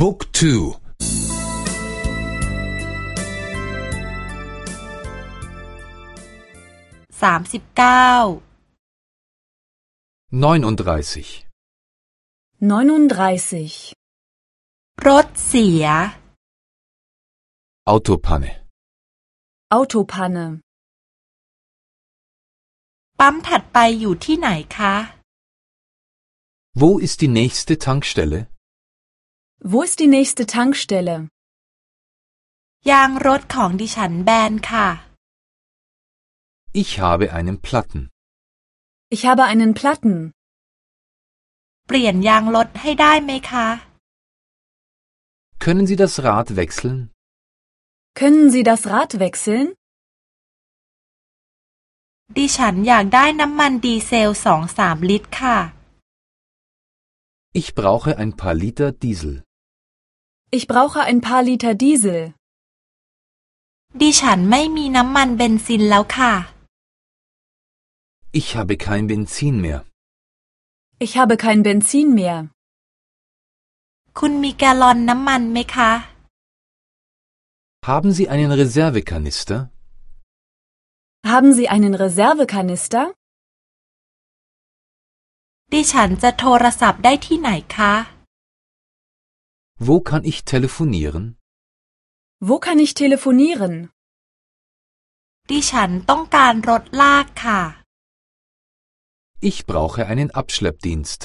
บุ๊กทู สามสิบเก้า 39 39. รถเสีย Autopanne Autopanne. ปั๊มถัดไปอยู่ที่ไหนคะ Wo ist die nächste Tankstelle? Wo ist die nächste Tankstelle? ยางรถของดิฉันแบนค่ะ Ich habe einen Platten. Ich habe einen Platten. เปลี่ยนยางรถให้ได้ไหมคะ Können Sie das Rad wechseln? Können Sie das Rad wechseln? ดิฉันอยากได้น้ำมันดีเซลสองสามลิตรค่ะ Ich brauche ein paar Liter Diesel. Ich brauche ein paar Liter Diesel. ดิฉันไม่มีน้ำมันเบนซินแล้วค่ะ Ich habe kein Benzin mehr. Ich habe kein Benzin mehr. คุณมีแกลลอนน้ำมันไหมคะ Haben Sie einen Reservekanister? Haben Sie einen Reservekanister? ดิฉันจะโทรศัพท์ได้ที่ไหนคะ Wo kann ich telefonieren? Wo kann ich telefonieren? ดิฉันต้องการรถลากค่ะ Ich brauche einen Abschleppdienst.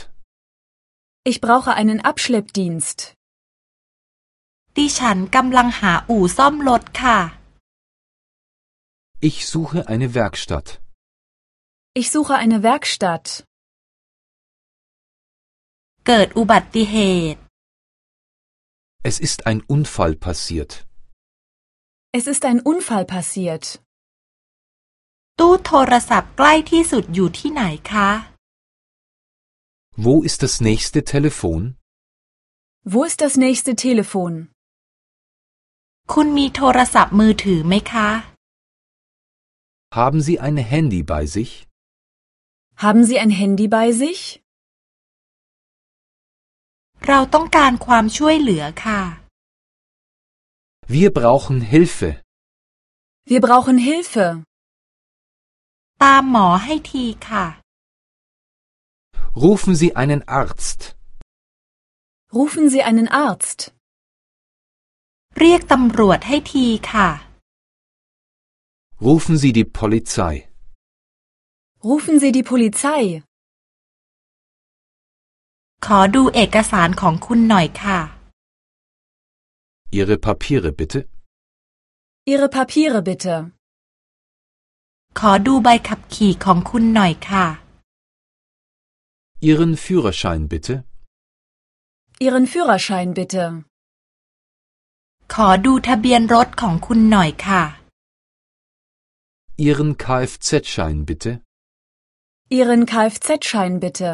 Ich brauche einen Abschleppdienst. ดิฉันกำลังหาอู่ซ่อมรถค่ะ Ich suche eine Werkstatt. Ich suche eine Werkstatt. เกิดอุบัติเหตุ Es ist ein Unfall passiert. Es ist ein Unfall passiert. ตู้โทรศัพท์ใกล้ที่สุดอยู่ที่ไหนคะ Wo ist das nächste Telefon? Wo ist das nächste Telefon? คุณมีโทรศัพท์มือถือไหมคะ Haben Sie ein Handy bei sich? Haben Sie ein Handy bei sich? เราต้องการความช่วยเหลือค่ะ Wir brauchen Hilfe. Wir brauchen Hilfe. ตามหมอให้ทีค่ะ Rufen Sie einen Arzt. Rufen Sie einen Arzt. เรียกตำรวจให้ทีค่ะ Rufen Sie die Polizei. Rufen Sie die Polizei. ขอดูเอกสารของคุณหน่อยค่ะ Ihre Papiere bitte. Ihre Papiere bitte. ขอดูใบขับขี่ของคุณหน่อยค่ะ Ihren Führerschein bitte. Ihren Führerschein bitte. ขอดูทะเบียนรถของคุณหน่อยค่ะ Ihren Kfz-Schein bitte. Ihren Kfz-Schein bitte.